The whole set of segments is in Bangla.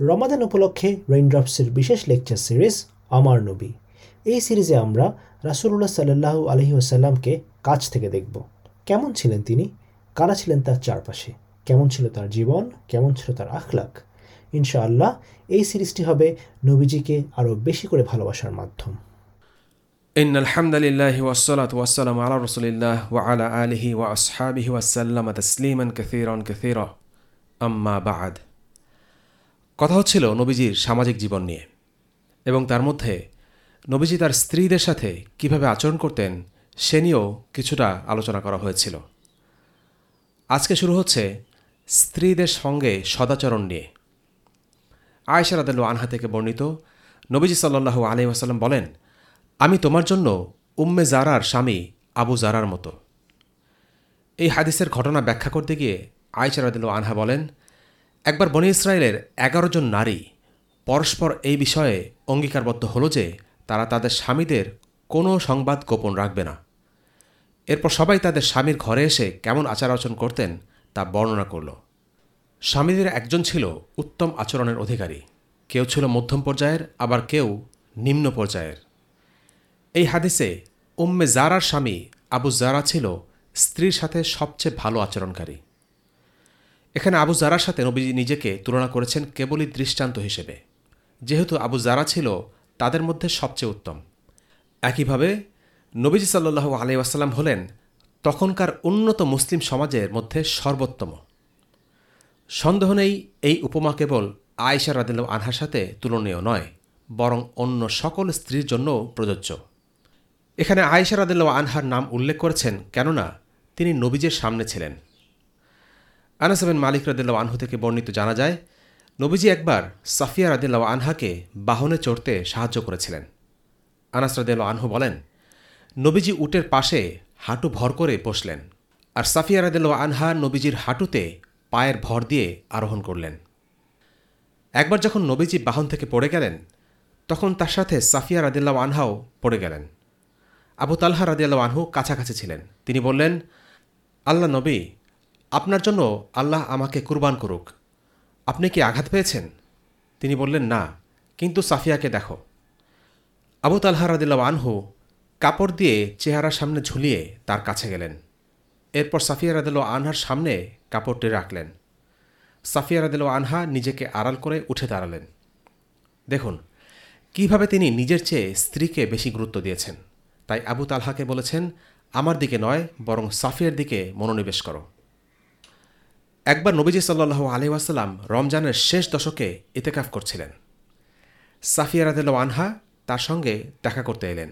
রমাদান উপলক্ষে রেইনড্রপসের বিশেষ লেকচার সিরিজ আমার নবী। এই সিরিজে আমরা রাসুল্লাহ সাল্লাহ আলহি আসাল্লামকে কাছ থেকে দেখব। কেমন ছিলেন তিনি? কারা ছিলেন তার চারপাশে? কেমন ছিল তার জীবন? কেমন ছিল তার আখলাক? ইনশাআল্লাহ, এই সিরিজটি হবে নবীজিকে আরও বেশি করে ভালোবাসার মাধ্যম। ইন আলহামদুলিল্লাহ ওয়াসলাত ওয়াসালাম আলা রসুলিল্লাহ ওয়া আলা আলিহি ওয়া আসহাবিহি ওয়াসাল্লাম তসলিমান কথিরন কথির আম্মা বাদ। কথা হচ্ছিল নবীজির সামাজিক জীবন নিয়ে এবং তার মধ্যে নবীজি তার স্ত্রীদের সাথে কীভাবে আচরণ করতেন সে নিয়েও কিছুটা আলোচনা করা হয়েছিল। আজকে শুরু হচ্ছে স্ত্রীদের সঙ্গে সদাচরণ নিয়ে। রাদেল আনহা থেকে বর্ণিত নবীজি সাল্লাহু আলহি আসাল্লাম বলেন, আমি তোমার জন্য উম্মে জারার স্বামী আবু জারার মতো। এই হাদিসের ঘটনা ব্যাখ্যা করতে গিয়ে রাদিল আনহা বলেন একবার বনি ইসরায়েলের এগারো জন নারী পরস্পর এই বিষয়ে অঙ্গীকারবদ্ধ হল যে তারা তাদের স্বামীদের কোনো সংবাদ গোপন রাখবে না। এরপর সবাই তাদের স্বামীর ঘরে এসে কেমন আচার আচরণ করতেন তা বর্ণনা করল। স্বামীদের একজন ছিল উত্তম আচরণের অধিকারী, কেউ ছিল মধ্যম পর্যায়ের, আবার কেউ নিম্ন পর্যায়ের। এই হাদিসে উম্মে জারার স্বামী আবু জারা ছিল স্ত্রীর সাথে সবচেয়ে ভালো আচরণকারী। এখানে আবু জারার সাথে নবীজি নিজেকে তুলনা করেছেন কেবলই দৃষ্টান্ত হিসেবে। যেহেতু আবু জারা ছিল তাদের মধ্যে সবচেয়ে উত্তম। একইভাবে নবীজি সাল্লু আলাই আসাল্লাম হলেন তখনকার উন্নত মুসলিম সমাজের মধ্যে সর্বোত্তম। সন্দেহ নেই এই উপমা কেবল আয়েশা রাদিল আনহার সাথে তুলনীয় নয়, বরং অন্য সকল স্ত্রীর জন্য প্রযোজ্য। এখানে আয়েশা রাদিল্লা আনহার নাম উল্লেখ করেছেন কেননা তিনি নবীজের সামনে ছিলেন। আনাসাবেন মালিক রাদিল্লা আনহু থেকে বর্ণিত জানা যায়, নবীজি একবার সাফিয়া রাদিল্লা আনহাকে বাহনে চড়তে সাহায্য করেছিলেন। আনাস রাদিল্লা আনহু বলেন, নবীজি উটের পাশে হাঁটু ভর করে বসলেন আর সাফিয়া রাদিল্লা আনহা নবীজির হাঁটুতে পায়ের ভর দিয়ে আরোহণ করলেন। একবার যখন নবীজি বাহন থেকে পড়ে গেলেন, তখন তার সাথে সাফিয়া রাদিল্লা আনহাও পড়ে গেলেন। আবু তালহা রাদিয়াল্লাহ আনহু কাছাকাছি ছিলেন। তিনি বললেন, আল্লাহ নবী আপনার জন্য আল্লাহ আমাকে কুরবান করুক। আপনি কি আঘাত পেয়েছেন? তিনি বললেন, না, কিন্তু সাফিয়াকে দেখো। আবু তালহা রাদিল্লাহ আনহু কাপড় দিয়ে চেহারার সামনে ঝুলিয়ে তার কাছে গেলেন। এরপর সাফিয়া রাদিল্লা আনহার সামনে কাপড়টি রাখলেন। সাফিয়া রাদিল্লা আনহা নিজেকে আড়াল করে উঠে দাঁড়ালেন। দেখুন, কীভাবে তিনি নিজের চেয়ে স্ত্রীকে বেশি গুরুত্ব দিয়েছেন। তাই আবু তালহাকে বলেছেন, আমার দিকে নয়, বরং সাফিয়ার দিকে মনোনিবেশ করো। একবার নবীজি সাল্লাহ আলি ওয়াসাল্লাম রমজানের শেষ দশকে ইতেকাফ করছিলেন। সাফিয়া রাদেল আনহা তার সঙ্গে দেখা করতে এলেন।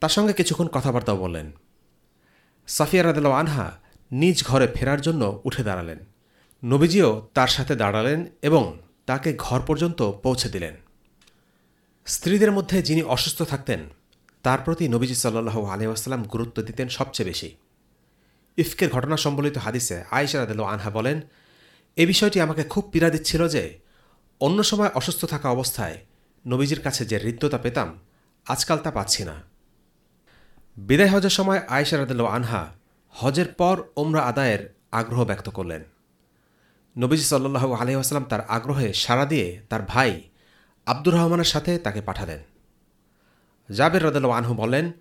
তার সঙ্গে কিছুক্ষণ কথাবার্তাও বললেন। সাফিয়া রাদেল আনহা নিজ ঘরে ফেরার জন্য উঠে দাঁড়ালেন। নবীজিও তার সাথে দাঁড়ালেন এবং তাকে ঘর পর্যন্ত পৌঁছে দিলেন। স্ত্রীদের মধ্যে যিনি অসুস্থ থাকতেন, তার প্রতি নবীজি সাল্লাহ আলহাম গুরুত্ব দিতেন সবচেয়ে বেশি। ইফকের ঘটনা সম্বলিত হাদিসে আয়েশা রাদেল আনহা বলেন, এ বিষয়টি আমাকে খুব পীড়া দিচ্ছিল যে, অন্য সময় অসুস্থ থাকা অবস্থায় নবীজির কাছে যে হৃদ্যতা পেতাম, আজকাল তা পাচ্ছি না। বিদায় হজের সময় আয়েশা রাদেল আনহা হজের পর ওমরা আদায়ের আগ্রহ ব্যক্ত করলেন। নবীজি সাল্লু আলহিহাস্লাম তার আগ্রহে সাড়া দিয়ে তার ভাই আব্দুর রহমানের সাথে তাকে পাঠালেন। জাবের রদেল আনহু বলেন,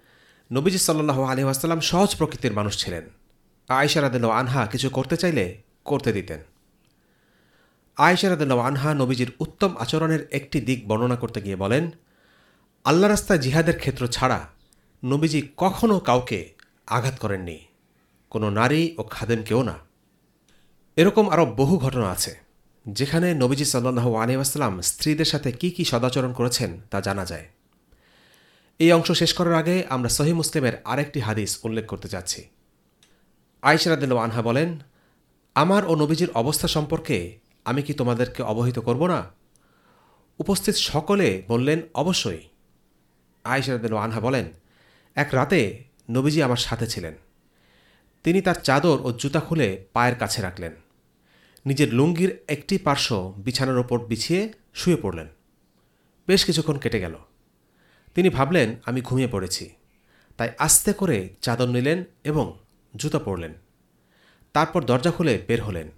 নবীজি সাল্লাহ আলহিহাস্লাম সহজ প্রকৃতির মানুষ ছিলেন। আয়েশা রাদেল আনহা কিছু করতে চাইলে করতে দিতেন। আয়েশা রাদেল আনহা নবীজির উত্তম আচরণের একটি দিক বর্ণনা করতে গিয়ে বলেন, আল্লাহ রাস্তায় জিহাদের ক্ষেত্র ছাড়া নবীজি কখনও কাউকে আঘাত করেননি। কোনো নারী ও খাদেমকেও না। এরকম আরও বহু ঘটনা আছে, যেখানে নবীজি সাল্লাহু আলিয়াস্লাম স্ত্রীদের সাথে কি কি সদাচরণ করেছেন তা জানা যায়। এই অংশ শেষ করার আগে আমরা সহি মুসলিমের আরেকটি হাদিস উল্লেখ করতে যাচ্ছি। আইসরাদিল আনহা বলেন, আমার ও নবীজির অবস্থা সম্পর্কে আমি কি তোমাদেরকে অবহিত করব না? উপস্থিত সকলে বললেন, অবশ্যই। আইসরাদিল আনহা বলেন, এক রাতে নবীজি আমার সাথে ছিলেন। তিনি তার চাদর ও জুতা খুলে পায়ের কাছে রাখলেন। নিজের লুঙ্গির একটি পার্শ্ব বিছানার ওপর বিছিয়ে শুয়ে পড়লেন। বেশ কিছুক্ষণ কেটে গেল। তিনি ভাবলেন, আমি ঘুমিয়ে পড়েছি। তাই আস্তে করে চাদর নিলেন এবং জুতা পরলেন। তারপর দরজা খুলে বের হলেন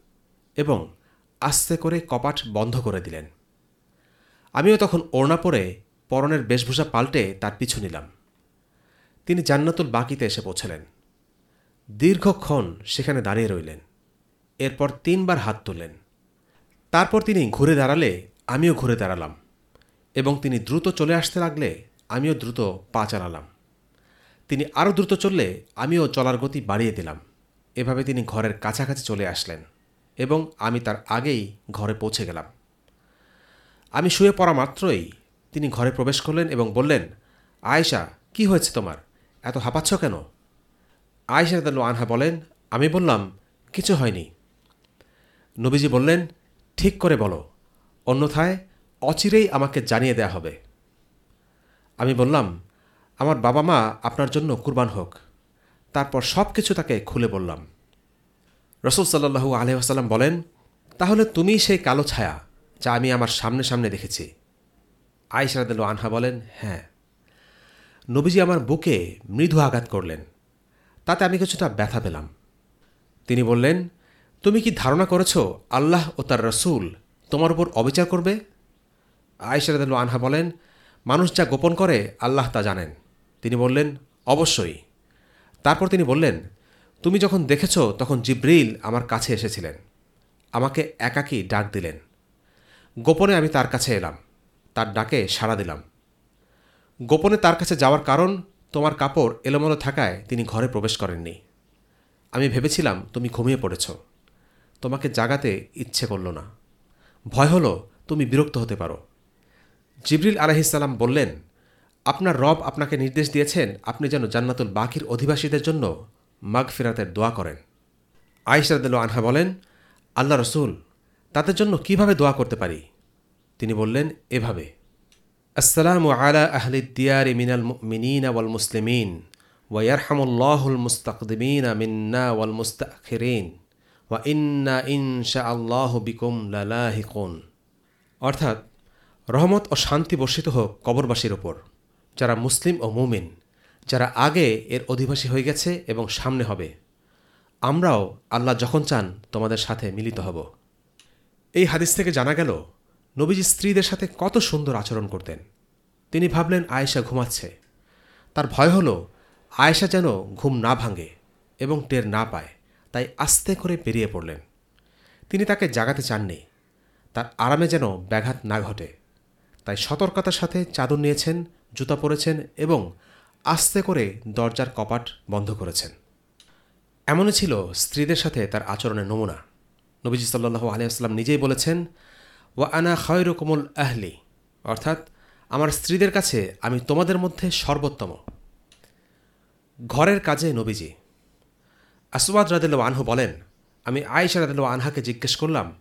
এবং আস্তে করে কপাট বন্ধ করে দিলেন। আমিও তখন ওড়না পরে পরনের বেশভূষা পাল্টে তার পিছু নিলাম। তিনি জান্নাতুল বাকিতে এসে পৌঁছলেন। দীর্ঘক্ষণ সেখানে দাঁড়িয়ে রইলেন। এরপর তিনবার হাত তুললেন। তারপর তিনি ঘুরে দাঁড়ালে আমিও ঘুরে দাঁড়ালাম এবং তিনি দ্রুত চলে আসতে লাগলে আমিও দ্রুত পা চালালাম। তিনি আরও দ্রুত চললে আমিও চলার গতি বাড়িয়ে দিলাম। এভাবে তিনি ঘরের কাছাকাছি চলে আসলেন এবং আমি তার আগেই ঘরে পৌঁছে গেলাম। আমি শুয়ে পড়া মাত্রই তিনি ঘরে প্রবেশ করলেন এবং বললেন, আয়েশা, কি হয়েছে তোমার? এত হাঁপাচ্ছ কেন? আয়েশা রাদিয়াল্লাহু আনহা বলেন, আমি বললাম, কিছু হয়নি। নবীজি বললেন, ঠিক করে বলো, অন্যথায় অচিরেই আমাকে জানিয়ে দেয়া হবে। আমি বললাম আমার বাবা মা আপনার জন্য কুরবান হোক। তারপর সব কিছু তাকে খুলে বললাম। রসুল সাল্লাহু আলহাম বলেন, তাহলে তুমি সেই কালো ছায়া যা আমি আমার সামনে সামনে দেখেছি? আইসরাদ আনহা বলেন হ্যাঁ। নবীজি আমার বুকে মৃদু আঘাত করলেন। তাতে আমি কিছুটা ব্যথা পেলাম। তিনি বললেন, তুমি কি ধারণা করেছ আল্লাহ ও তার রসুল তোমার উপর অবিচার করবে? আয়সারদ আনহা বলেন, মানুষ যা গোপন করে আল্লাহ তা জানেন। তিনি বললেন, অবশ্যই। তারপর তিনি বললেন, তুমি যখন দেখেছ, তখন জিব্রিল আমার কাছে এসেছিলেন। আমাকে একাকী ডাক দিলেন। গোপনে আমি তার কাছে এলাম। তার ডাকে সাড়া দিলাম। গোপনে তার কাছে যাওয়ার কারণ, তোমার কাপড় এলোমেলো থাকায় তিনি ঘরে প্রবেশ করেননি। আমি ভেবেছিলাম, তুমি ঘুমিয়ে পড়েছ। তোমাকে জাগাতে ইচ্ছে করল না। ভয় হলো, তুমি বিরক্ত হতে পারো। জিবরিল আলহিসাল্লাম বললেন আপনার রব আপনাকে নির্দেশ দিয়েছেন, আপনি যেন জান্নাতুল বাকির অধিবাসীদের জন্য মাগ ফিরাতের দোয়া করেন। আইসারদুল আনহা বলেন, আল্লাহ রসুল, তাদের জন্য কীভাবে দোয়া করতে পারি? তিনি বললেন, এভাবে। আসসালামু আলা আহলি দিয়ারি মিনাল মিনীন ওয়াল মুসলিমিন ওয়ারহামুল্লাহুল মুস্তাকদিমিন মিন্না ওয়াল মুস্তাখিরিন, ওয়া ইন্না ইনশা আল্লাহ বিকুম লালাহিকুন। অর্থাৎ রহমত ও শান্তি বর্ষিত হোক কবরবাসীর ওপর। যারা মুসলিম ও মুমিন, যারা আগে এর অধিবাসী হয়ে গেছে এবং সামনে হবে, আমরাও আল্লাহ যখন চান তোমাদের সাথে মিলিত হব। এই হাদিস থেকে জানা গেল, নবীজি স্ত্রীদের সাথে কত সুন্দর আচরণ করতেন। তিনি ভাবলেন আয়েশা ঘুমাচ্ছে। তার ভয় হলো, আয়েশা যেন ঘুম না ভাঙে এবং টের না পায়, তাই আস্তে করে বেরিয়ে পড়লেন। তিনি তাকে জাগাতে চাননি। তার আরামে যেন ব্যাঘাত না ঘটে। তাই সতর্কতার সাথে চাদর নিয়েছেন জুতা পরেছেন এবং আস্তে করে দরজার কপাট বন্ধ করেছেন। এমনই ছিল স্ত্রীদের সাথে তার আচরণের নমুনা। নবীজি সাল্লু আলিয়াস্লাম নিজেই বলেছেন, ওয়া আনা খয়রকমুল আহলি অর্থাৎ আমার স্ত্রীদের কাছে আমি তোমাদের মধ্যে সর্বোত্তম। ঘরের কাজে নবীজি। আসওয়াদ রাদিল্লা আনহু বলেন, আমি আয়েশা রাদিল্লা আনহাকে জিজ্ঞেস করলাম,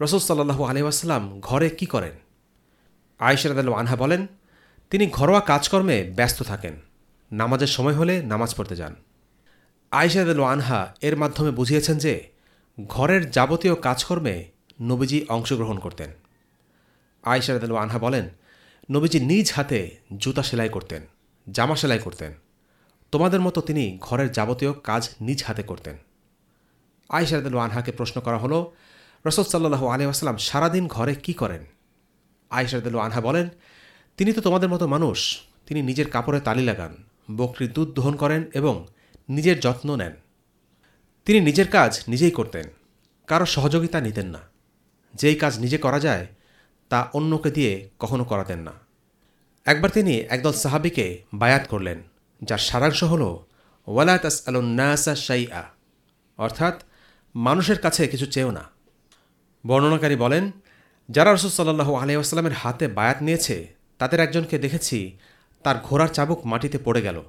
রসুল সাল্লাহু আলহাম ঘরে কি করেন? আয়েশা রাদিল্লা আনহা বলেন তিনি ঘরোয়া কাজকর্মে ব্যস্ত থাকেন। নামাজের সময় হলে নামাজ পড়তে যান। রাদিল্লা আনহা এর মাধ্যমে বুঝিয়েছেন যে, ঘরের যাবতীয় কাজকর্মে নবীজি অংশগ্রহণ করতেন। রাদিল্লা আনহা বলেন, নবীজি নিজ হাতে জুতা সেলাই করতেন, জামা সেলাই করতেন। তোমাদের মতো তিনি ঘরের যাবতীয় কাজ নিজ হাতে করতেন। আয়সারদুল আনহাকে প্রশ্ন করা হলো রসদ সাল্লাহু আলিয়াস্লাম সারাদিন ঘরে কি করেন? আয়সারদুল আনহা বলেন তিনি তো তোমাদের মতো মানুষ। তিনি নিজের কাপড়ে তালি লাগান, বকরির দুধ দহন করেন এবং নিজের যত্ন নেন। তিনি নিজের কাজ নিজেই করতেন, কারও সহযোগিতা নিতেন না। যেই কাজ নিজে করা যায়, তা অন্যকে দিয়ে কখনো করাতেন না। একবার তিনি একদল সাহাবিকে বায়াত করলেন, যার সারাংশ হল ওয়ালাতাস আলুন্নাসা শাইআ অর্থাৎ মানুষের কাছে কিছু চেয়েও না। বর্ণনাকারী বলেন, যারা রসুল সাল্লাহু আলহামের হাতে বায়াত নিয়েছে তাদের একজনকে দেখেছি, তার ঘোড়ার চাবুক মাটিতে পড়ে গেল।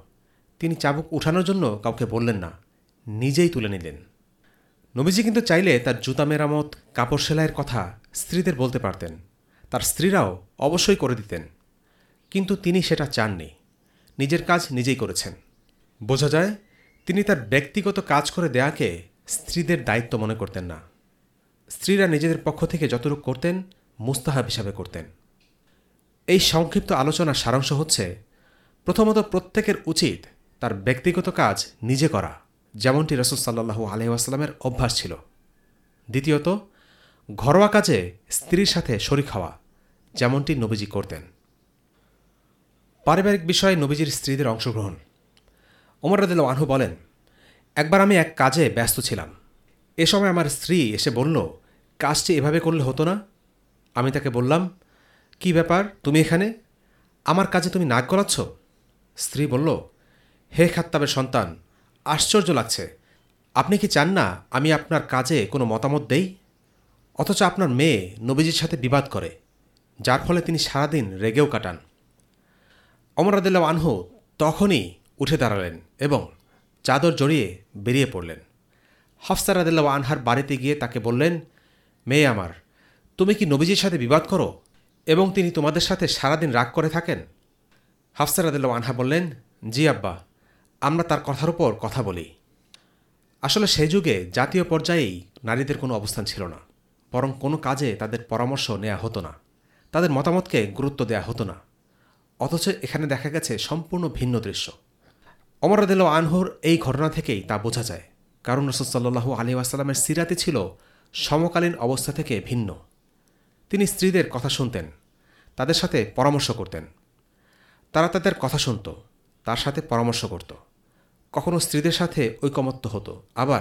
তিনি চাবুক উঠানোর জন্য কাউকে বললেন না, নিজেই তুলে নিলেন। নবীজি কিন্তু চাইলে তার জুতা মেরামত, কাপড় সেলাইয়ের কথা স্ত্রীদের বলতে পারতেন। তার স্ত্রীরাও অবশ্যই করে দিতেন। কিন্তু তিনি সেটা চাননি। নিজের কাজ নিজেই করেছেন। বোঝা যায়, তিনি তার ব্যক্তিগত কাজ করে দেয়াকে স্ত্রীদের দায়িত্ব মনে করতেন না। স্ত্রীরা নিজেদের পক্ষ থেকে যতটুকু করতেন, মুস্তাহাব হিসাবে করতেন। এই সংক্ষিপ্ত আলোচনার সারাংশ হচ্ছে, প্রথমত প্রত্যেকের উচিত তার ব্যক্তিগত কাজ নিজে করা, যেমনটি রসুল সাল্লাহু আলহিহাস্লামের অভ্যাস ছিল। দ্বিতীয়ত, ঘরোয়া কাজে স্ত্রীর সাথে শরিক হওয়া, যেমনটি নবীজি করতেন। পারিবারিক বিষয়ে নবীজির স্ত্রীদের অংশগ্রহণ। ওমর রাদিল আনহু বলেন, একবার আমি এক কাজে ব্যস্ত ছিলাম। এ সময় আমার স্ত্রী এসে বলল, কাজটি এভাবে করলে হতো না আমি তাকে বললাম কি ব্যাপার? তুমি এখানে? আমার কাজে তুমি নাক গলাচ্ছ? স্ত্রী বলল, হে খাত্তাবের সন্তান, আশ্চর্য লাগছে। আপনি কি চান না আমি আপনার কাজে কোনো মতামত দেই? অথচ আপনার মেয়ে নবীজির সাথে বিবাদ করে, যার ফলে তিনি সারাদিন রেগেও কাটান। অমর আদিল্লাহ আনহু তখনই উঠে দাঁড়ালেন এবং চাদর জড়িয়ে বেরিয়ে পড়লেন। হাফসার আদিল্লাহ আনহার বাড়িতে গিয়ে তাকে বললেন, মেয়ে আমার, তুমি কি নবীজির সাথে বিবাদ করো? এবং তিনি তোমাদের সাথে সারাদিন রাগ করে থাকেন? হাফসার আদিল্লাহ আনহা বললেন, জি আব্বা, আমরা তার কথার উপর কথা বলি। আসলে সেই যুগে জাতীয় পর্যায়েই নারীদের কোনো অবস্থান ছিল না, বরং কোনো কাজে তাদের পরামর্শ নেওয়া হতো না, তাদের মতামতকে গুরুত্ব দেওয়া হতো না। অথচ এখানে দেখা গেছে সম্পূর্ণ ভিন্ন দৃশ্য। অমরাদিল আনহুর এই ঘটনা থেকেই তা বোঝা যায়। কারণ রসুলসাল্লু আলী আসাল্লামের সিরাতে ছিল সমকালীন অবস্থা থেকে ভিন্ন। তিনি স্ত্রীদের কথা শুনতেন, তাদের সাথে পরামর্শ করতেন। তারা তাদের কথা শুনত, তার সাথে পরামর্শ করত। কখনো স্ত্রীদের সাথে ঐকমত্য হতো, আবার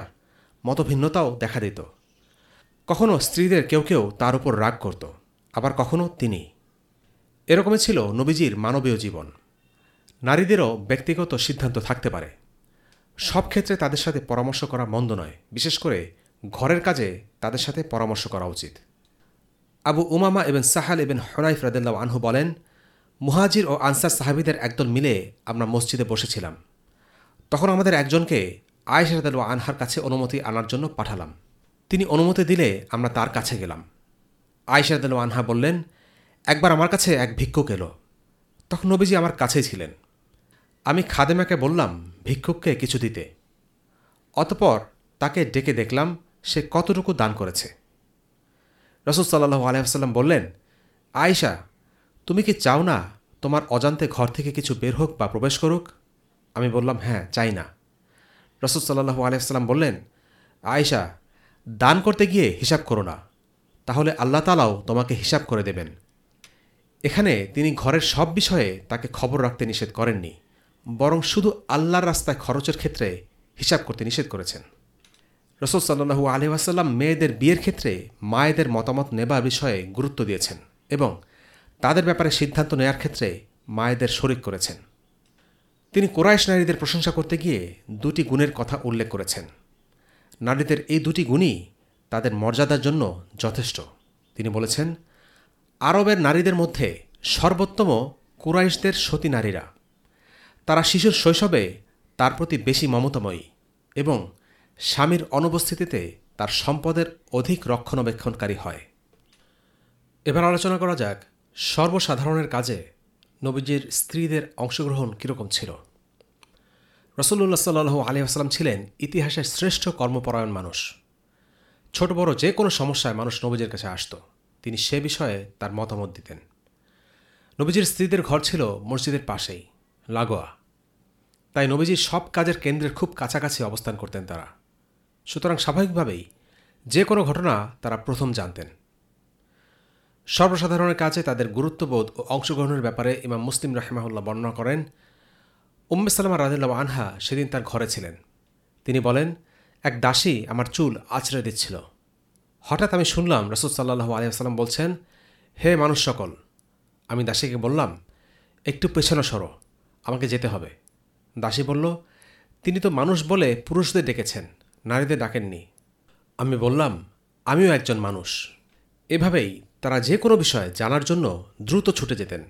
মতভিন্নতাও দেখা দিত। কখনো স্ত্রীদের কেউ কেউ তার উপর রাগ করত, আবার কখনো তিনি। এরকমই ছিল নবীজির মানবীয় জীবন। নারীদেরও ব্যক্তিগত সিদ্ধান্ত থাকতে পারে। সব ক্ষেত্রে তাদের সাথে পরামর্শ করা মন্দ নয়, বিশেষ করে ঘরের কাজে তাদের সাথে পরামর্শ করা উচিত। আবু উমামা এবং সাহাল এবং হনাইফ রাদেল্লাহ আনহু বলেন, মুহাজির ও আনসার সাহাবিদের একদল মিলে আমরা মসজিদে বসেছিলাম। তখন আমাদের একজনকে আয়েশা রাদেল্লাহ আনহার কাছে অনুমতি আনার জন্য পাঠালাম। তিনি অনুমতি দিলে আমরা তার কাছে গেলাম। আয়েশা রাদেল্লাহ আনহা বললেন, একবার আমার কাছে এক ভিক্ষুক এলো। তখন নবীজি আমার কাছেই ছিলেন। আমি খাদেমাকে বললাম, ভিক্ষুককে কিছু দিতে। অতপর তাকে ডেকে দেখলাম, সে কতটুকু দান করেছে। রসদ সাল্লাহ আলহাম বললেন, আয়েশা, তুমি কি চাও না তোমার অজান্তে ঘর থেকে কিছু বের হোক বা প্রবেশ করুক? আমি বললাম হ্যাঁ চাই না। রসদ সাল্লাহু আলহাম বললেন, আয়েশা, দান করতে গিয়ে হিসাব করো না, তাহলে আল্লাহ তালাও তোমাকে হিসাব করে দেবেন। এখানে তিনি ঘরের সব বিষয়ে তাকে খবর রাখতে নিষেধ করেননি, বরং শুধু আল্লাহর রাস্তায় খরচের ক্ষেত্রে হিসাব করতে নিষেধ করেছেন। রসদ সাল্লু আলি আসাল্লাম মেয়েদের বিয়ের ক্ষেত্রে মায়েদের মতামত নেবার বিষয়ে গুরুত্ব দিয়েছেন এবং তাদের ব্যাপারে সিদ্ধান্ত নেয়ার ক্ষেত্রে মায়েদের শরিক করেছেন। তিনি কোরাইশ নারীদের প্রশংসা করতে গিয়ে দুটি গুণের কথা উল্লেখ করেছেন। নারীদের এই দুটি গুণই তাদের মর্যাদার জন্য যথেষ্ট। তিনি বলেছেন, আরবের নারীদের মধ্যে সর্বোত্তম কুরাইশদের সতী নারীরা। তারা শিশুর শৈশবে তার প্রতি বেশি মমতাময়ী এবং স্বামীর অনুপস্থিতিতে তার সম্পদের অধিক রক্ষণাবেক্ষণকারী হয়। এবার আলোচনা করা যাক সর্বসাধারণের কাজে নবীজির স্ত্রীদের অংশগ্রহণ কীরকম ছিল। রসল্লা সাল্লু আলিয়াস্লাম ছিলেন ইতিহাসের শ্রেষ্ঠ কর্মপরায়ণ মানুষ। ছোট বড় যে কোনো সমস্যায় মানুষ নবীজির কাছে আসত। তিনি সে বিষয়ে তার মতামত দিতেন। নবীজির স্ত্রীদের ঘর ছিল মসজিদের পাশেই, লাগোয়া। তাই নবীজির সব কাজের কেন্দ্রের খুব কাছাকাছি অবস্থান করতেন তারা। সুতরাং স্বাভাবিকভাবেই যে কোনো ঘটনা তারা প্রথম জানতেন। সর্বসাধারণের কাজে তাদের গুরুত্ববোধ ও অংশগ্রহণের ব্যাপারে ইমাম মুসলিম রাহেমাহুল্লাহ বর্ণনা করেন। উম্মে সালামা রাদিল্লা আনহা সেদিন তার ঘরে ছিলেন। তিনি বলেন, এক দাসী আমার চুল আছড়ে দিচ্ছিল। হঠাৎ আমি শুনলাম রসুল সাল্লাহু আলিয়াস্লাম বলছেন, হে মানুষ সকল, আমি দাসীকে বললাম, একটু পেছনে সরো, আমাকে যেতে হবে। দাসী বলল, তিনি তো মানুষ বলে পুরুষদের ডেকেছেন। নারীদের ডাকেননি। আমি বললাম, আমিও একজন মানুষ। এভাবেই তারা যে কোনো বিষয় জানার জন্য দ্রুত ছুটে যেতেন।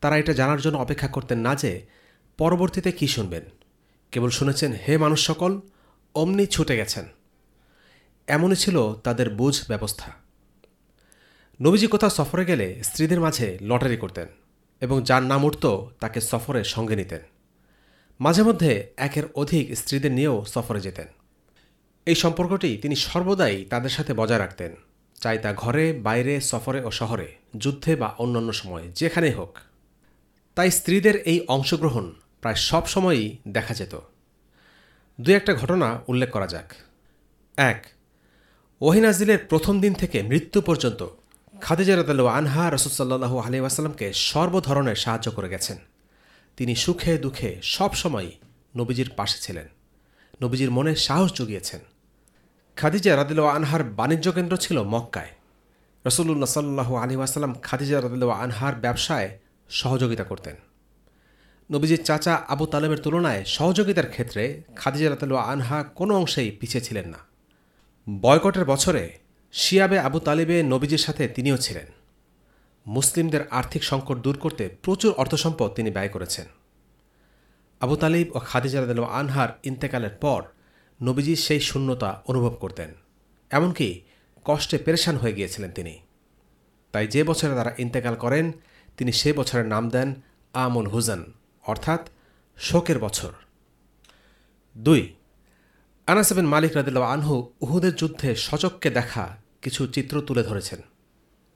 তারা এটা জানার জন্য অপেক্ষা করতেন না যে পরবর্তীতে কি শুনবেন। কেবল শুনেছেন, হে মানুষ সকল, অমনি ছুটে গেছেন। এমনই ছিল তাদের বুঝ ব্যবস্থা। নবীজি কোথাও সফরে গেলে স্ত্রীদের মাঝে লটারি করতেন এবং যার নাম উঠত তাকে সফরে সঙ্গে নিতেন। মাঝে মধ্যে একের অধিক স্ত্রীদের নিয়েও সফরে যেতেন। এই সম্পর্কটি তিনি সর্বদাই তাদের সাথে বজায় রাখতেন। চাই তা ঘরে, বাইরে, সফরে ও শহরে, যুদ্ধে বা অন্যান্য সময়ে, যেখানেই হোক। তাই স্ত্রীদের এই অংশগ্রহণ প্রায় সব সময়ই দেখা যেত। দু একটা ঘটনা উল্লেখ করা যাক। এক, ওহিনাজিলের প্রথম দিন থেকে মৃত্যু পর্যন্ত খাদিজা রাদালু আনহা রসুলসাল্লাহু আলি আসাল্লামকে সর্বধরনের সাহায্য করে গেছেন। তিনি সুখে দুঃখে সবসময় নবীজির পাশে ছিলেন। নবীজির মনে সাহস জুগিয়েছেন। খাদিজা রাদিল আনহার বাণিজ্য কেন্দ্র ছিল মক্কায়। রসুল্লাহ সাল্লু আলী আসাল্লাম খাদিজা রাদিল আনহার ব্যবসায় সহযোগিতা করতেন। নবীজির চাচা আবু তালেবের তুলনায় সহযোগিতার ক্ষেত্রে খাদিজা রাতালু আনহা কোনো অংশেই পিছিয়ে ছিলেন না। বয়কটের বছরে শিয়াবে আবু তালিবে নবীজির সাথে তিনিও ছিলেন। মুসলিমদের আর্থিক সংকট দূর করতে প্রচুর অর্থসম্পদ তিনি ব্যয় করেছেন। আবু তালিব ও খাদিজা রাদিল আনহার ইন্তেকালের পর নবীজি সেই শূন্যতা অনুভব করতেন। এমনকি কষ্টে পেরেশান হয়ে গিয়েছিলেন তিনি। তাই যে বছরে তারা ইন্তেকাল করেন, তিনি সে বছরের নাম দেন আমুল হুজান, অর্থাৎ শোকের বছর। দুই আনাসেবেন মালিক রাদিল্লা আনহু উহুদের যুদ্ধে সচককে দেখা কিছু চিত্র তুলে ধরেছেন।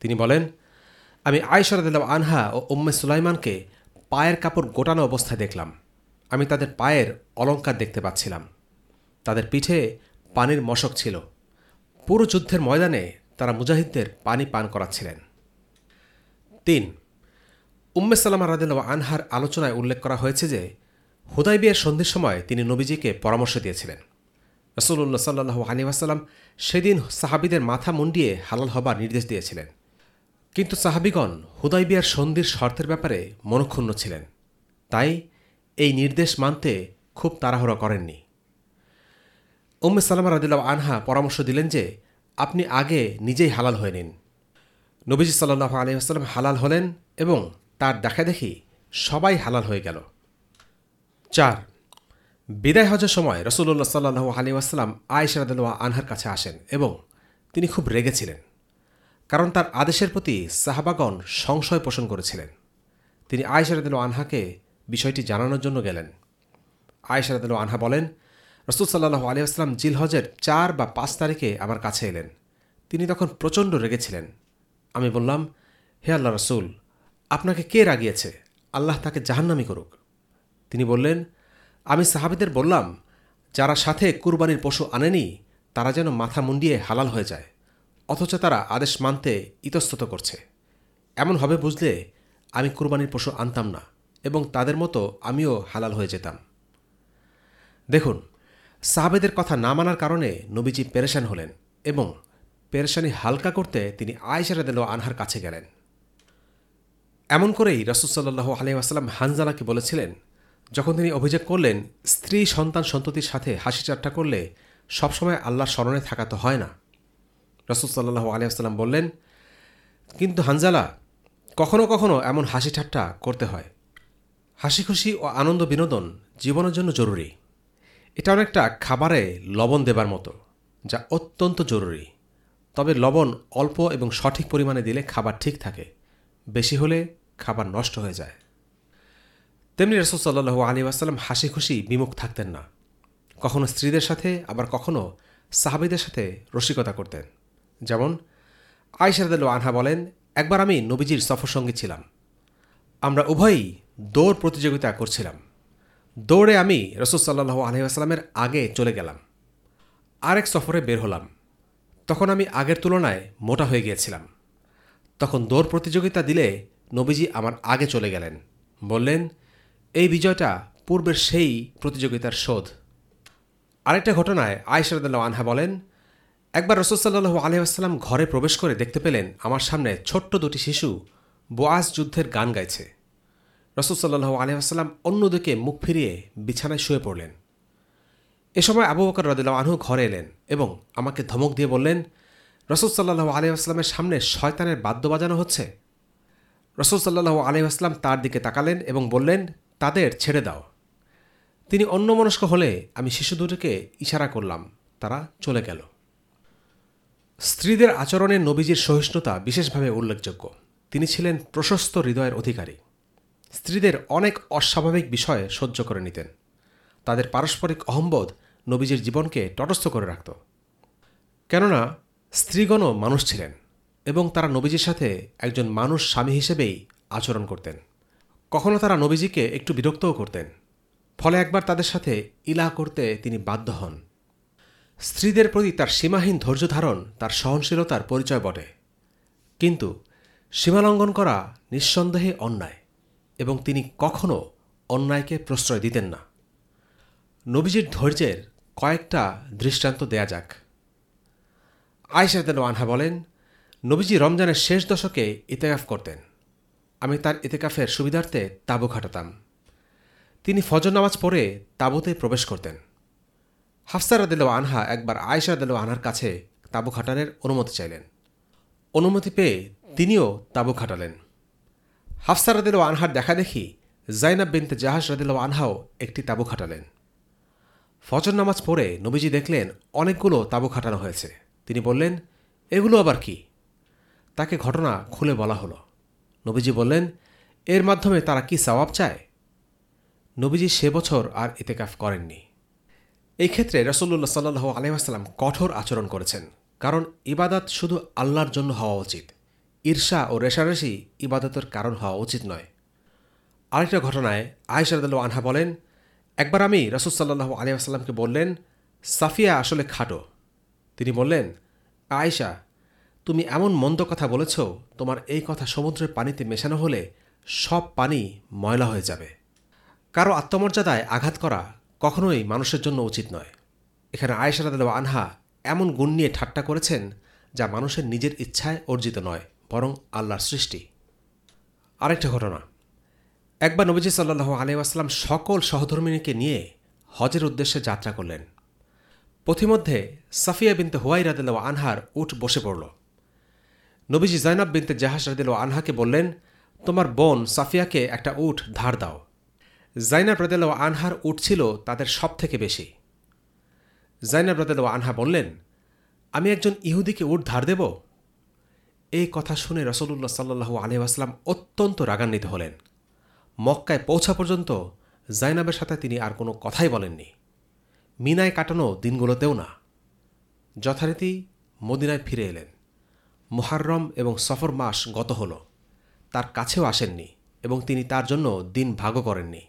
তিনি বলেন, আমি আয়সা রাদিল্লা আনহা ও উম্মে সুলাইমানকে পায়ের কাপড় গোটানো অবস্থায় দেখলাম। আমি তাদের পায়ের অলঙ্কার দেখতে পাচ্ছিলাম। তাদের পিঠে পানির মশক ছিল। পুরো যুদ্ধের ময়দানে তারা মুজাহিদদের পানি পান করাচ্ছিলেন। তিন, উম্মে সালামা রাদিল্লা আনহার আলোচনায় উল্লেখ করা হয়েছে যে হুদাই বিয়ের সন্ধির সময় তিনি নবীজিকে পরামর্শ দিয়েছিলেন। রসুল্লাহ সাল্লু আলী সেদিন সাহাবিদের মাথা মুন্ডিয়ে হালাল হবার নির্দেশ দিয়েছিলেন। কিন্তু সাহাবিগণ হুদাই বিয়ার সন্ধির শর্তের ব্যাপারে মনক্ষুণ্ণ ছিলেন। তাই এই নির্দেশ মানতে খুব তাড়াহুড়া করেননি। উম্মে সালামা রাদিল্লা আনহা পরামর্শ দিলেন যে, আপনি আগে নিজেই হালাল হয়ে নিন। নবীজি সাল্লাহ আলহিহাস্লাম হালাল হলেন এবং তার দেখা দেখি সবাই হালাল হয়ে গেল। চার, বিদায় হজের সময় রসুল্লাহ সাল্লু আলী আসসালাম আয়সরাদুল্লাহ আনহার কাছে আসেন এবং তিনি খুব রেগেছিলেন কারণ তার আদেশের প্রতি সাহাবাগণ সংশয় পোষণ করেছিলেন। তিনি আয়সরাদুল্লাহ আনহাকে বিষয়টি জানানোর জন্য গেলেন। আয়সরাদুল্লাহ আনহা বলেন রসুল সাল্লাহ আলী আসলাম জিলহজের চার বা পাঁচ তারিখে আমার কাছে এলেন। তিনি তখন প্রচণ্ড রেগেছিলেন। আমি বললাম, হে আল্লাহ রসুল, আপনাকে কে রাগিয়েছে? আল্লাহ তাকে জাহান্নামি করুক। তিনি বললেন, আমি সাহাবিদের বললাম, যারা সাথে কুরবানির পশু আনেনি, তারা যেন মাথা মুন্ডিয়ে হালাল হয়ে যায়, অথচ তারা আদেশ মানতে ইতস্তত করছে। এমন হবে বুঝলে আমি কুরবানির পশু আনতাম না, এবং তাদের মতো আমিও হালাল হয়ে যেতাম। দেখুন সাহাবেদের কথা না মানার কারণে নবীজি পেরেশান হলেন এবং পেরেশানি হালকা করতে তিনি আয়সারাদেল আনহার কাছে গেলেন। এমন করেই রসুলসাল্লু আলহাম হানজালাকে বলেছিলেন, যখন তিনি অভিযোগ করলেন, স্ত্রী সন্তান সন্ততির সাথে হাসি চাট্টা করলে সবসময় আল্লাহর স্মরণে থাকা তো হয় না। রসুল সাল্লাহ আলিয়াস্লাম বললেন, কিন্তু হানজালা, কখনো কখনো এমন হাসি ঠাট্টা করতে হয়। হাসি খুশি ও আনন্দ বিনোদন জীবনের জন্য জরুরি। এটা অনেকটা খাবারে লবণ দেবার মতো, যা অত্যন্ত জরুরি। তবে লবণ অল্প এবং সঠিক পরিমাণে দিলে খাবার ঠিক থাকে, বেশি হলে খাবার নষ্ট হয়ে যায়। তেমনি রসুল সাল্লু আলী আসাল্লাম হাসি খুশি বিমুখ থাকতেন না। কখনো স্ত্রীদের সাথে, আবার কখনো সাহাবিদের সাথে রসিকতা করতেন। যেমন আয়সারদুল আনহা বলেন, একবার আমি নবীজির সফরসঙ্গী ছিলাম। আমরা উভয়ই দৌড় প্রতিযোগিতা করছিলাম। দৌড়ে আমি রসুল সাল্লাহু আলহিহাস্লামের আগে চলে গেলাম। আরেক সফরে বের হলাম। তখন আমি আগের তুলনায় মোটা হয়ে গিয়েছিলাম। তখন দৌড় প্রতিযোগিতা দিলে নবীজি আমার আগে চলে গেলেন। বললেন, এই বিজয়টা পূর্বের সেই প্রতিযোগিতার শোধ। আরেকটা ঘটনায় আয়সরদুল্লাহ আনহা বলেন, একবার রসদসাল্লু আলহাম ঘরে প্রবেশ করে দেখতে পেলেন আমার সামনে ছোট্ট দুটি শিশু বোয়াজ যুদ্ধের গান গাইছে। রসদসাল্লু আলহাম অন্যদিকে মুখ ফিরিয়ে বিছানায় শুয়ে পড়লেন। এ সময় আবু বকর রদুল্লাহ আনহু ঘরে এলেন এবং আমাকে ধমক দিয়ে বললেন রসদ সাল্লাহু আলহামের সামনে শয়তানের বাদ্য বাজানো হচ্ছে। রসদ সাল্লাহু আলহাম তার দিকে তাকালেন এবং বললেন, তাদের ছেড়ে দাও। তিনি অন্যমনস্ক হলে আমি শিশু দুটোকে ইশারা করলাম, তারা চলে গেল। স্ত্রীদের আচরণে নবীজির সহিষ্ণুতা বিশেষভাবে উল্লেখযোগ্য। তিনি ছিলেন প্রশস্ত হৃদয়ের অধিকারী। স্ত্রীদের অনেক অস্বাভাবিক বিষয়ে সহ্য করে নিতেন। তাদের পারস্পরিক অহম্বোধ নবীজির জীবনকে তটস্থ করে রাখত। কেননা, স্ত্রীগণও মানুষ ছিলেন এবং তারা নবীজির সাথে একজন মানুষ স্বামী হিসেবেই আচরণ করতেন। কখনো তারা নবীজিকে একটু বিরক্তও করতেন। ফলে একবার তাদের সাথে ইলা করতে তিনি বাধ্য হন। স্ত্রীদের প্রতি তার সীমাহীন ধৈর্য ধারণ, তার সহনশীলতার পরিচয় বটে। কিন্তু সীমালঙ্ঘন করা নিঃসন্দেহে অন্যায়। এবং তিনি কখনও অন্যায়কে প্রশ্রয় দিতেন না। নবীজির ধৈর্যের কয়েকটা দৃষ্টান্ত দেয়া যাক। আয়সাদেল আনহা বলেন, নবীজি রমজানের শেষ দশকে ইতেকাফ করতেন। আমি তার ইতেকাফের সুবিধার্থে তাঁবু খাটাতাম তিনি ফজর নামাজ পড়ে তাঁবুতে প্রবেশ করতেন। হাফসার রাদিল আনহা একবার আয়সা রাদিল আনহার কাছে তাঁবু খাটানোর অনুমতি চাইলেন। অনুমতি পেয়ে তিনিও তাঁবু খাটালেন হাফসার রাদিল আনহার দেখা দেখি জাইনাব বিনতে জাহাজ রাদিল আনহাও একটি তাঁবু খাটালেন। ফজর নামাজ পড়ে নবীজি দেখলেন অনেকগুলো তাঁবু খাটানো হয়েছে। তিনি বললেন, এগুলো আবার কি? তাকে ঘটনা খুলে বলা হলো। নবীজি বললেন, এর মাধ্যমে তারা কি সওয়াব চায়? নবীজি সে বছর আর ইতেকাফ করেননি। এই ক্ষেত্রে রসল্লা সাল্লু আলহাম কঠোর আচরণ করেছেন, কারণ ইবাদত শুধু আল্লাহর জন্য হওয়া উচিত। ঈর্ষা ও রেশারেশি ইবাদতের কারণ হওয়া উচিত নয়। আরেকটা ঘটনায় আয়সারদুল্ল আনহা বলেন, একবার আমি রসুলসাল্লাহু আলিয়াসাল্লামকে বললেন, সাফিয়া আসলে খাটো। তিনি বললেন, আয়েশা, তুমি এমন মন্দ কথা বলেছ, তোমার এই কথা সমুদ্রের পানিতে মেশানো হলে সব পানি ময়লা হয়ে যাবে। কারও আত্মমর্যাদায় আঘাত করা কখনোই মানুষের জন্য উচিত নয়। এখানে আয়েশারাদ আনহা এমন গুণ নিয়ে ঠাট্টা করেছেন যা মানুষের নিজের ইচ্ছায় অর্জিত নয়। বরং আল্লাহর সৃষ্টি। আরেকটা ঘটনা। একবার নবীজি সাল্লাহ আলিউসলাম সকল সহধর্মিনীকে নিয়ে হজের উদ্দেশ্যে যাত্রা করলেন। পথিমধ্যে সাফিয়া বিনতে হুয়াই রাদিল আনহার উঠ বসে পড়ল। নবীজি জাইনাব বিনতে জাহাজ রাদিল আনহাকে বললেন, তোমার বোন সাফিয়াকে একটা উঠ ধার দাও। জাইনাব রাদিল আনহার উঠ ছিল তাদের সব থেকে বেশি। জাইনাব রাদিল আনহা বললেন, আমি একজন ইহুদিকে উঠ ধার দেব? এই কথা শুনে রসলুল্লাহ সাল্লু আলহাম অত্যন্ত রাগান্বিত হলেন। মক্কায় পৌঁছা পর্যন্ত জাইনাবের সাথে তিনি আর কোনো কথাই বলেননি। মিনায় কাটানো দিনগুলোতেও না। যথারীতি মদিনায় ফিরে এলেন। মুহাররম এবং সফর মাস গত হল। তার কাছেও আসেননি এবং তিনি তার জন্য দিন ভাগও করেননি।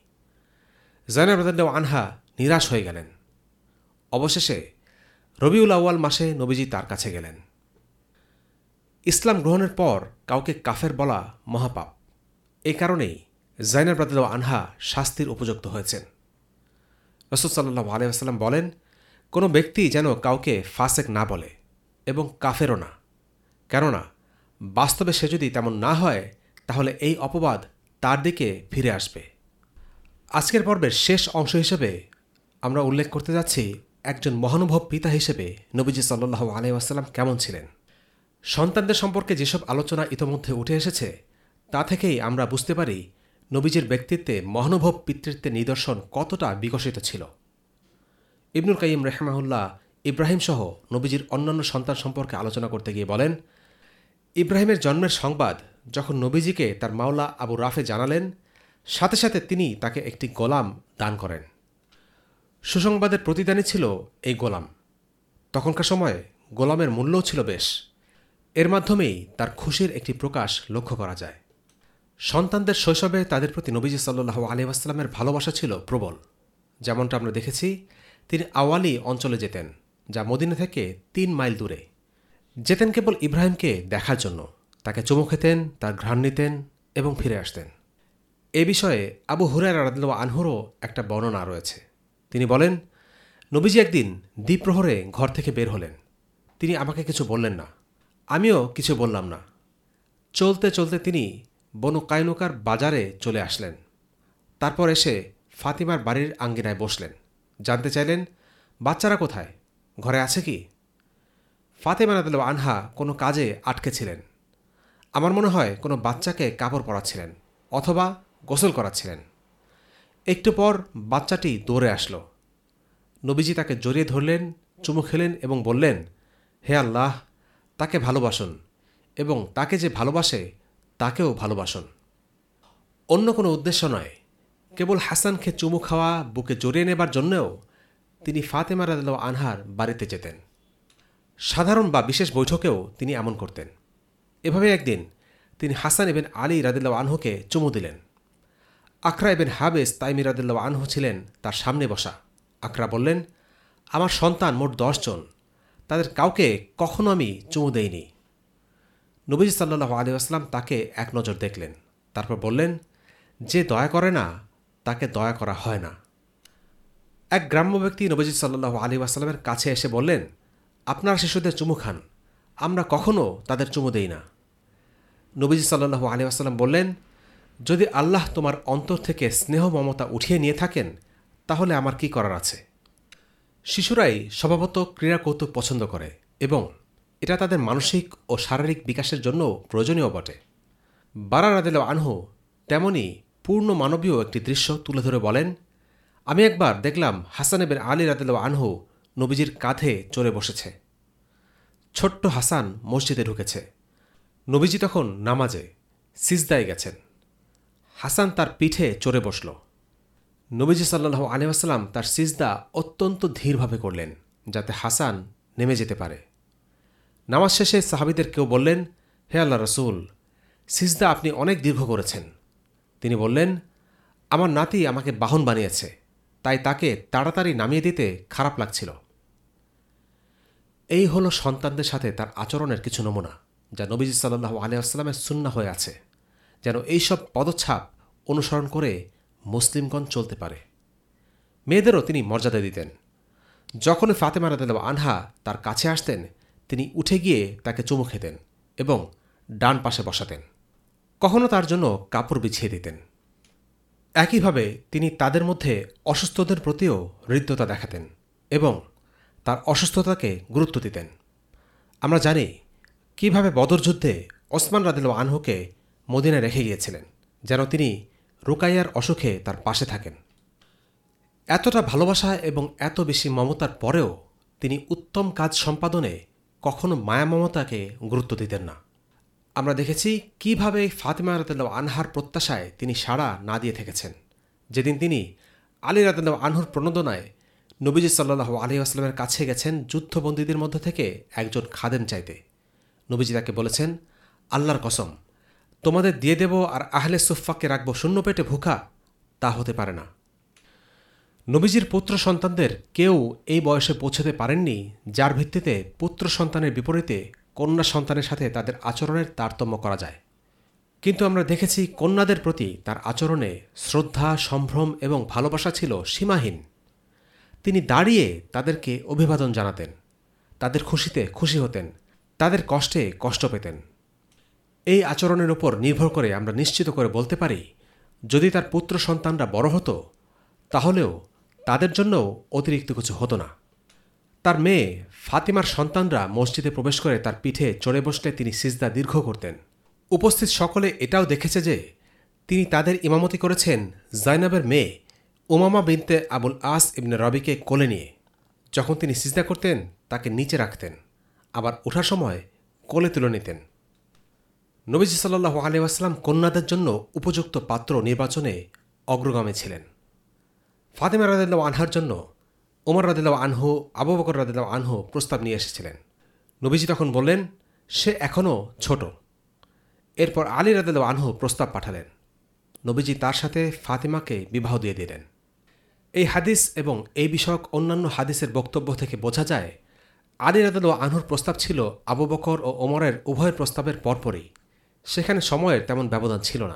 রাদাল্লাহ আনহা নিরাশ হয়ে গেলেন। অবশেষে রবিউল আউয়াল মাসে নবীজি তার কাছে গেলেন। ইসলাম গ্রহণের পর কাউকে কাফের বলা মহাপাপ। এ কারণেই জাইনাব রাদাল্লাহ আনহা শাস্তির উপযুক্ত হয়েছেন। রসদ সাল্লাহ আলিয়াস্লাম বলেন, কোনো ব্যক্তি যেন কাউকে ফাসেক না বলে এবং কাফেরও না। কেননা, বাস্তবে সে যদি তেমন না হয়, তাহলে এই অপবাদ তার দিকে ফিরে আসবে। আজকের পর্বের শেষ অংশ হিসেবে আমরা উল্লেখ করতে যাচ্ছি একজন মহানুভব পিতা হিসেবে নবীজি সাল্লাহ আলিয়াস্লাম কেমন ছিলেন? সন্তানদের সম্পর্কে যেসব আলোচনা ইতোমধ্যে উঠে এসেছে, তা থেকেই আমরা বুঝতে পারি নবীজির ব্যক্তিত্বে মহানুভব পিতৃত্বের নিদর্শন কতটা বিকশিত ছিল। ইবনুল কাইম রেহমাহুল্লাহ ইব্রাহিম সহ নবীজির অন্যান্য সন্তান সম্পর্কে আলোচনা করতে গিয়ে বলেন, ইব্রাহিমের জন্মের সংবাদ যখন নবীজিকে তার মাওলা আবু রাফে জানালেন, সাথে সাথে তিনি তাকে একটি গোলাম দান করেন। সুসংবাদের প্রতিদানই ছিল এই গোলাম। তখনকার সময়ে গোলামের মূল্যও ছিল বেশ। এর মাধ্যমেই তার খুশির একটি প্রকাশ লক্ষ্য করা যায়। সন্তানদের শৈশবে তাদের প্রতি নবীজি সাল্লু আলিউসলামের ভালোবাসা ছিল প্রবল। যেমনটা আমরা দেখেছি, তিনি আওয়ালি অঞ্চলে যেতেন, যা মদিনা থেকে তিন মাইল দূরে। যেতেন কেবল ইব্রাহিমকে দেখার জন্য, তাকে চুমু খেতেন, তার ঘ্রাণ নিতেন এবং ফিরে আসতেন। এ বিষয়ে আবু হুরার রাদিল আনহুরও একটা বর্ণনা রয়েছে। তিনি বলেন, নবীজি একদিন দ্বীপ্রহরে ঘর থেকে বের হলেন। তিনি আমাকে কিছু বললেন না। আমিও কিছু বললাম না। চলতে চলতে তিনি বনু কায়নুকার বাজারে চলে আসলেন। তারপর এসে ফাতিমার বাড়ির আঙ্গিনায় বসলেন। জানতে চাইলেন, বাচ্চারা কোথায়? ঘরে আছে কি? ফাতেমা নাদল আনহা কোনো কাজে আটকে ছিলেন। আমার মনে হয় কোনো বাচ্চাকে কাপড় পরাচ্ছিলেন অথবা গোসল করাচ্ছিলেন। একটু পর বাচ্চাটি দৌড়ে আসলো। নবীজি তাকে জড়িয়ে ধরলেন, চুমু খেলেন এবং বললেন, হে আল্লাহ তাকে ভালোবাসুন এবং তাকে যে ভালোবাসে, তাকেও ভালোবাসুন। অন্য কোনো উদ্দেশ্য নয়। কেবল হাসানকে চুমু খাওয়া, বুকে জড়িয়ে নেবার জন্যও তিনি ফাতেমা রাদিল আনহার বাড়িতে যেতেন। সাধারণ বা বিশেষ বৈঠকেও তিনি এমন করতেন। এভাবে একদিন তিনি হাসান এবেন আলী রাদিল্লা আনহুকে চুমু দিলেন। আকরা এবেন হাবেস তাইমি রাদিল্লা আনহু ছিলেন তার সামনে বসা। আকরা বললেন, আমার সন্তান মোট দশজন তাদের কাউকে কখনো আমি চুমু দেইনি। নবীজ সাল্লাহ আলী আসলাম তাকে এক নজর দেখলেন। তারপর বললেন, যে দয়া করে না, তাকে দয়া করা হয় না। এক গ্রাম্য ব্যক্তি নবীজ সাল্লাহ আলী আসলামের কাছে এসে বললেন, আপনার শিশুদের চুমু খান, আমরা কখনো তাদের চুমু দেই না। নবীজি সাল্লাহু আলী আসাল্লাম বললেন, যদি আল্লাহ তোমার অন্তর থেকে স্নেহ মমতা উঠিয়ে নিয়ে থাকেন, তাহলে আমার কি করার আছে? শিশুরাই স্বভাবত ক্রীড়া কৌতুক পছন্দ করে এবং এটা তাদের মানসিক ও শারীরিক বিকাশের জন্য প্রয়োজনীয় বটে। বারা রাদেল আনহু তেমনি পূর্ণ মানবীয় একটি দৃশ্য তুলে ধরে বলেন, আমি একবার দেখলাম হাসানেবের আলী রাদেল আনহু নবীজির কাঁধে চড়ে বসেছে। ছোট্ট হাসান মসজিদে ঢুকেছে। নবীজি তখন নামাজে সিজদায় গেছেন। হাসান তার পিঠে চড়ে বসল। নবীজি সাল্লাহ আলিয়াসাল্লাম তার সিজদা অত্যন্ত ধীরভাবে করলেন, যাতে হাসান নেমে যেতে পারে। নামাজ শেষে সাহাবিদের কেউ বললেন, হে আল্লাহ রসুল, সিজদা আপনি অনেক দীর্ঘ করেছেন। তিনি বললেন, আমার নাতি আমাকে বাহন বানিয়েছে, তাই তাকে তাড়াতাড়ি নামিয়ে দিতে খারাপ লাগছিল। এই হলো সন্তানদের সাথে তার আচরণের কিছু নমুনা, যা নবীজি সাল্লাহ আলিয়াস্লামের সুন্না হয়ে আছে, যেন এইসব পদচ্ছাপ অনুসরণ করে মুসলিমগণ চলতে পারে। মেয়েদেরও তিনি মর্যাদা দিতেন। যখন ফাতেমা রাদ আনহা তার কাছে আসতেন, তিনি উঠে গিয়ে তাকে চুমু খেতেন এবং ডান পাশে বসাতেন। কখনো তার জন্য কাপড় বিছিয়ে দিতেন। একইভাবে তিনি তাদের মধ্যে অসুস্থদের প্রতিও হৃদ্যতা দেখাতেন এবং তার অসুস্থতাকে গুরুত্ব দিতেন। আমরা জানি কীভাবে বদরযুদ্ধে ওসমান রাদিল আনহুকে মদিনায় রেখে গিয়েছিলেন, যেন তিনি রুকাইয়ার অসুখে তার পাশে থাকেন। এতটা ভালোবাসা এবং এত বেশি মমতার পরেও তিনি উত্তম কাজ সম্পাদনে কখনো মায়া মমতাকে গুরুত্ব দিতেন না। আমরা দেখেছি কীভাবে ফাতেমা রাদিল্লাহ আনহার প্রত্যাশায় তিনি সাড়া না দিয়ে থেকেছেন। যেদিন তিনি আলী রাদিল্লাহ আনহুর প্রণোদনায় নবীজি সাল্লাহ আলী আসলামের কাছে গেছেন যুদ্ধবন্দীদের মধ্যে থেকে একজন খাদেম চাইতে। নবীজি তাকে বলেছেন, আল্লাহর কসম তোমাদের দিয়ে দেব আর আহলে সুফাকে রাখব শূন্য পেটে ভুখা, তা হতে পারে না। নবীজির পুত্র সন্তানদের কেউ এই বয়সে পৌঁছতে পারেননি, যার ভিত্তিতে পুত্র সন্তানের বিপরীতে কন্যা সন্তানের সাথে তাদের আচরণের তারতম্য করা যায়। কিন্তু আমরা দেখেছি কন্যাদের প্রতি তার আচরণে শ্রদ্ধা, সম্ভ্রম এবং ভালোবাসা ছিল সীমাহীন। তিনি দাঁড়িয়ে তাদেরকে অভিবাদন জানাতেন, তাদের খুশিতে খুশি হতেন, তাদের কষ্টে কষ্ট পেতেন। এই আচরণের উপর নির্ভর করে আমরা নিশ্চিত করে বলতে পারি, যদি তার পুত্র সন্তানরা বড় হতো, তাহলেও তাদের জন্যও অতিরিক্ত কিছু হতো না। তার মেয়ে ফাতিমার সন্তানরা মসজিদে প্রবেশ করে তার পিঠে চড়ে বসলে তিনি সিজদা দীর্ঘ করতেন। উপস্থিত সকলে এটাও দেখেছে যে, তিনি তাদের ইমামতি করেছেন জাইনাবের মেয়ে উমামা বিনতে আবুল আস ইবনে রবিকে কোলে নিয়ে। যখন তিনি সিজদা করতেন, তাকে নিচে রাখতেন, আবার ওঠার সময় কোলে তুলে নিতেন। নবীজি সাল্লাহ আলিয়াস্লাম কন্যাদের জন্য উপযুক্ত পাত্র নির্বাচনে অগ্রগামী ছিলেন। ফাতেমা রাদিল্লাহ আনহার জন্য, ওমর রাদিল্লাহ আনহু, আবু বকর রাদিল্লাহ আনহু প্রস্তাব নিয়ে এসেছিলেন। নবীজি তখন বললেন, সে এখনও ছোট। এরপর আলী রাদিল্লাহ আনহু প্রস্তাব পাঠালেন। নবীজি তার সাথে ফাতিমাকে বিবাহ দিয়ে দিলেন। এই হাদিস এবং এই বিষয়ক অন্যান্য হাদিসের বক্তব্য থেকে বোঝা যায়, আলী রাদিল্লাহ আনহুর প্রস্তাব ছিল আবু বকর ও ওমরের উভয়ের প্রস্তাবের পরপরই। সেখানে সময়ের তেমন ব্যবধান ছিল না।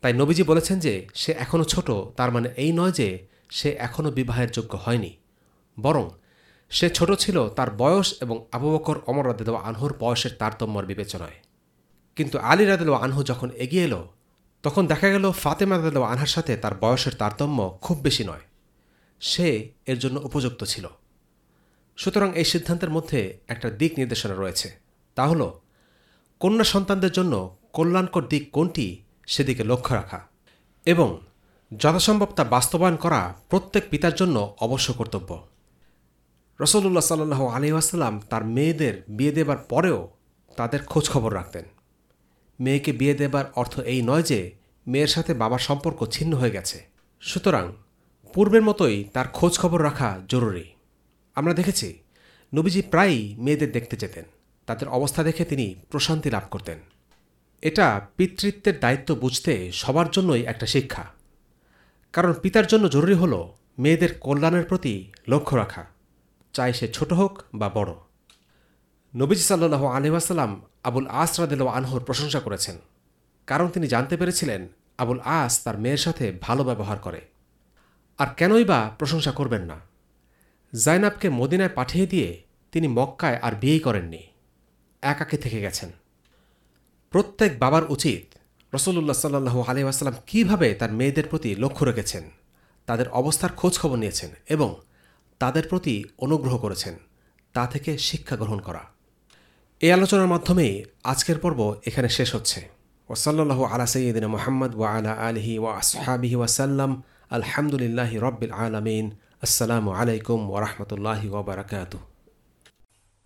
তাই নবীজি বলেছেন যে, সে এখনও ছোট, তার মানে এই নয় যে, সে এখনও বিবাহের যোগ্য হয়নি। বরং, সে ছোট ছিল, তার বয়স এবং আবু বকর অমর আনহুর বয়সের তারতম্যর বিবেচনায়। কিন্তু আলী রাদেল আনহু যখন এগিয়ে এলো, তখন দেখা গেল ফাতেমা রাদেল আনহার সাথে তার বয়সের তারতম্য খুব বেশি নয়। সে এর জন্য উপযুক্ত ছিল। সুতরাং এই সিদ্ধান্তের মধ্যে একটা দিক নির্দেশনা রয়েছে। তা হল কন্যা সন্তানদের জন্য কল্যাণকর দিক কোনটি সেদিকে লক্ষ্য রাখা। এবং যথাসম্ভব তা বাস্তবায়ন করা প্রত্যেক পিতার জন্য অবশ্য কর্তব্য। রসল্লা সাল্লু আলী আসাল্লাম তার মেয়েদের বিয়ে দেবার পরেও তাদের খোঁজ খবর রাখতেন। মেয়েকে বিয়ে দেবার অর্থ এই নয় যে মেয়ের সাথে বাবার সম্পর্ক ছিন্ন হয়ে গেছে। সুতরাং পূর্বের মতোই তার খোঁজ খবর রাখা জরুরি। আমরা দেখেছি, নবীজি প্রায়ই মেয়েদের দেখতে যেতেন। তাদের অবস্থা দেখে তিনি প্রশান্তি লাভ করতেন। এটা পিতৃত্বের দায়িত্ব বুঝতে সবার জন্যই একটা শিক্ষা। কারণ পিতার জন্য জরুরি হল মেয়েদের কল্যাণের প্রতি লক্ষ্য রাখা, চাই সে ছোট হোক বা বড়। নবীজ সাল্লাহ আলহাসাল্লাম আবুল আস রাদিল আনহর প্রশংসা করেছেন। কারণ তিনি জানতে পেরেছিলেন আবুল আস তার মেয়ের সাথে ভালো ব্যবহার করে। আর কেনই বা প্রশংসা করবেন না? জাইনাবকে মদিনায় পাঠিয়ে দিয়ে তিনি মক্কায় আর বিয়েই করেননি। একাকে থেকে গেছেন। প্রত্যেক বাবার উচিত রসুল্লাহ সাল্লু আলহাম কীভাবে তার মেয়েদের প্রতি লক্ষ্য রেখেছেন, তাদের অবস্থার খোঁজ খবর নিয়েছেন এবং তাদের প্রতি অনুগ্রহ করেছেন, তা থেকে শিক্ষা গ্রহণ করা। এই আলোচনার মাধ্যমেই আজকের পর্ব এখানে শেষ হচ্ছে। ওসাল্লাহ আলা সঈদিন মোহাম্মদ ওয়া আলা আলহি ওয়া আসহাবিহি ওয়াসাল্লাম আলহামদুলিল্লাহ রব্বিল আলমিন। আসসালামু আলাইকুম ওরহমতুল্লাহি ওবরাকাত